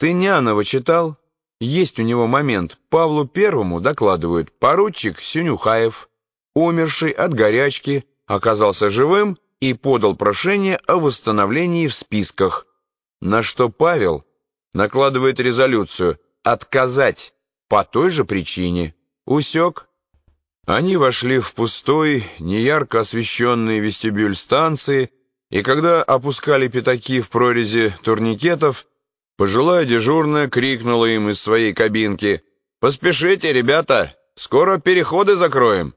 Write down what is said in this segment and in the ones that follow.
Ты Нянова читал? Есть у него момент. Павлу Первому докладывают, поручик Синюхаев, умерший от горячки, оказался живым и подал прошение о восстановлении в списках. На что Павел накладывает резолюцию «отказать» по той же причине. Усек. Они вошли в пустой, неярко освещенный вестибюль станции, и когда опускали пятаки в прорези турникетов, Пожилая дежурная крикнула им из своей кабинки. «Поспешите, ребята! Скоро переходы закроем!»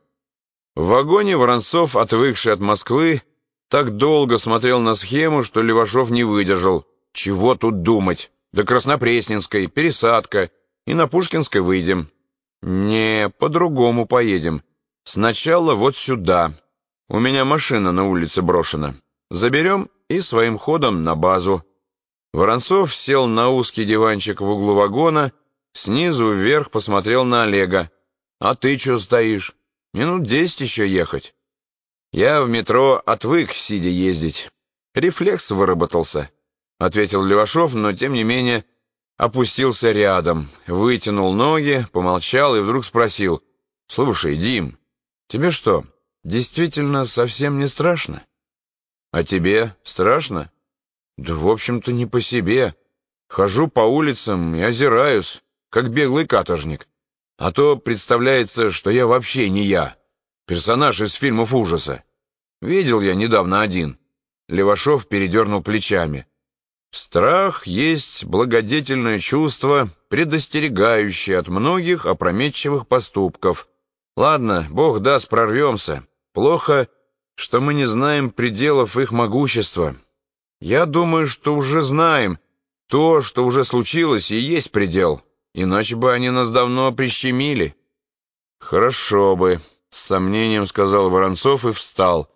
В вагоне Воронцов, отвыкший от Москвы, так долго смотрел на схему, что Левашов не выдержал. Чего тут думать? До Краснопресненской, пересадка, и на Пушкинской выйдем. Не, по-другому поедем. Сначала вот сюда. У меня машина на улице брошена. Заберем и своим ходом на базу. Воронцов сел на узкий диванчик в углу вагона, снизу вверх посмотрел на Олега. «А ты что стоишь? Минут десять еще ехать». «Я в метро отвык, сидя ездить. Рефлекс выработался», — ответил Левашов, но, тем не менее, опустился рядом, вытянул ноги, помолчал и вдруг спросил. «Слушай, Дим, тебе что, действительно совсем не страшно?» «А тебе страшно?» Да, в общем-то, не по себе. Хожу по улицам и озираюсь, как беглый каторжник. А то представляется, что я вообще не я. Персонаж из фильмов ужаса. Видел я недавно один. Левашов передернул плечами. Страх есть благодетельное чувство, предостерегающее от многих опрометчивых поступков. Ладно, бог даст, прорвемся. Плохо, что мы не знаем пределов их могущества. Я думаю, что уже знаем. То, что уже случилось, и есть предел. Иначе бы они нас давно прищемили. Хорошо бы, с сомнением сказал Воронцов и встал.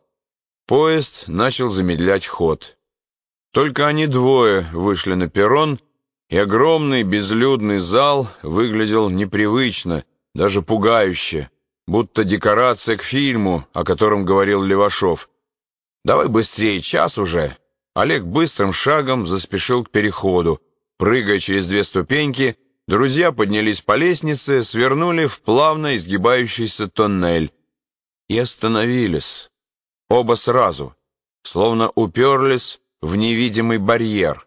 Поезд начал замедлять ход. Только они двое вышли на перрон, и огромный безлюдный зал выглядел непривычно, даже пугающе, будто декорация к фильму, о котором говорил Левашов. «Давай быстрее, час уже!» Олег быстрым шагом заспешил к переходу. Прыгая через две ступеньки, друзья поднялись по лестнице, свернули в плавно изгибающийся тоннель и остановились. Оба сразу, словно уперлись в невидимый барьер.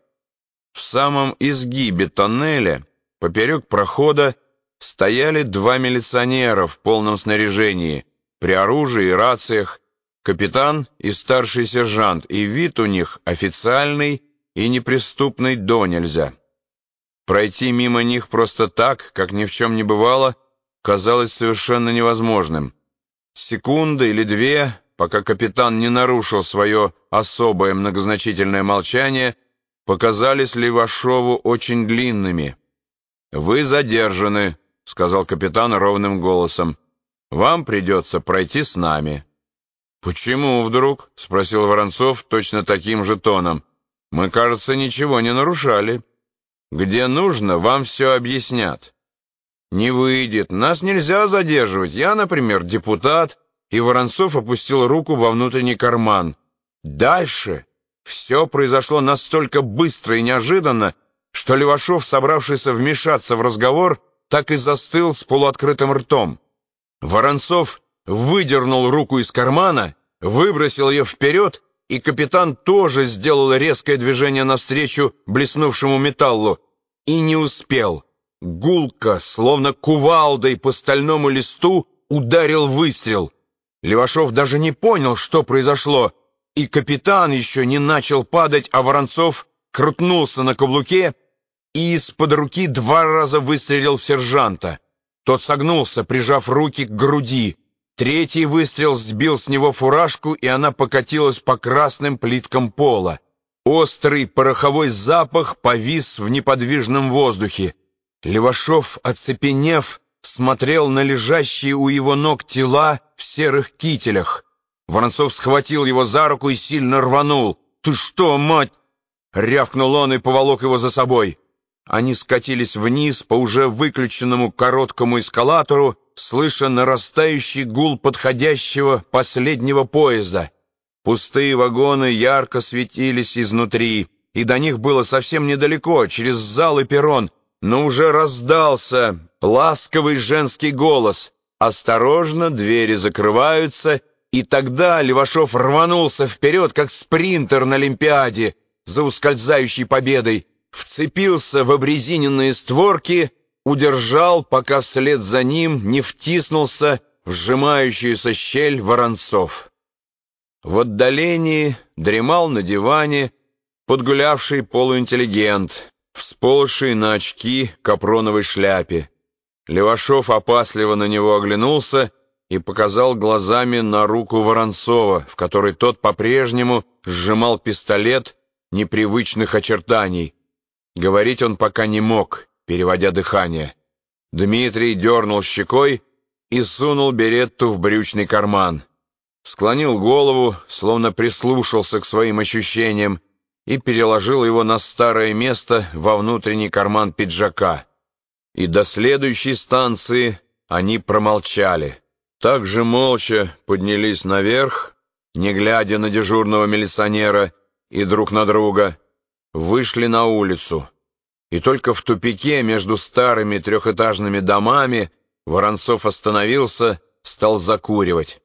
В самом изгибе тоннеля, поперек прохода, стояли два милиционера в полном снаряжении, при оружии и рациях, капитан и старший сержант, и вид у них официальный и неприступный до нельзя. Пройти мимо них просто так, как ни в чем не бывало, казалось совершенно невозможным. Секунда или две, пока капитан не нарушил свое особое многозначительное молчание, показались Левашову очень длинными. «Вы задержаны», — сказал капитан ровным голосом. «Вам придется пройти с нами». «Почему вдруг?» — спросил Воронцов точно таким же тоном. «Мы, кажется, ничего не нарушали. Где нужно, вам все объяснят». «Не выйдет. Нас нельзя задерживать. Я, например, депутат». И Воронцов опустил руку во внутренний карман. Дальше все произошло настолько быстро и неожиданно, что Левашов, собравшийся вмешаться в разговор, так и застыл с полуоткрытым ртом. Воронцов выдернул руку из кармана, выбросил ее вперед, и капитан тоже сделал резкое движение навстречу блеснувшему металлу. И не успел. Гулко, словно кувалдой по стальному листу, ударил выстрел. Левашов даже не понял, что произошло, и капитан еще не начал падать, а Воронцов крутнулся на каблуке и из-под руки два раза выстрелил в сержанта. Тот согнулся, прижав руки к груди. Третий выстрел сбил с него фуражку, и она покатилась по красным плиткам пола. Острый пороховой запах повис в неподвижном воздухе. Левашов, оцепенев, смотрел на лежащие у его ног тела в серых кителях. Воронцов схватил его за руку и сильно рванул. «Ты что, мать?» — рявкнул он и поволок его за собой. Они скатились вниз по уже выключенному короткому эскалатору, слыша нарастающий гул подходящего последнего поезда. Пустые вагоны ярко светились изнутри. и до них было совсем недалеко, через зал и перрон, но уже раздался ласковый женский голос. Осторожно, двери закрываются, и тогда Левашов рванулся вперед, как спринтер на Олимпиаде, за ускользающей победой, вцепился в обрезиненные створки, удержал, пока вслед за ним не втиснулся в сжимающуюся щель Воронцов. В отдалении дремал на диване подгулявший полуинтеллигент, всползший на очки капроновой шляпе. Левашов опасливо на него оглянулся и показал глазами на руку Воронцова, в которой тот по-прежнему сжимал пистолет непривычных очертаний. Говорить он пока не мог, переводя дыхание. Дмитрий дернул щекой и сунул беретту в брючный карман. Склонил голову, словно прислушался к своим ощущениям, и переложил его на старое место во внутренний карман пиджака. И до следующей станции они промолчали. Так же молча поднялись наверх, не глядя на дежурного милиционера и друг на друга, вышли на улицу. И только в тупике между старыми трехэтажными домами Воронцов остановился, стал закуривать.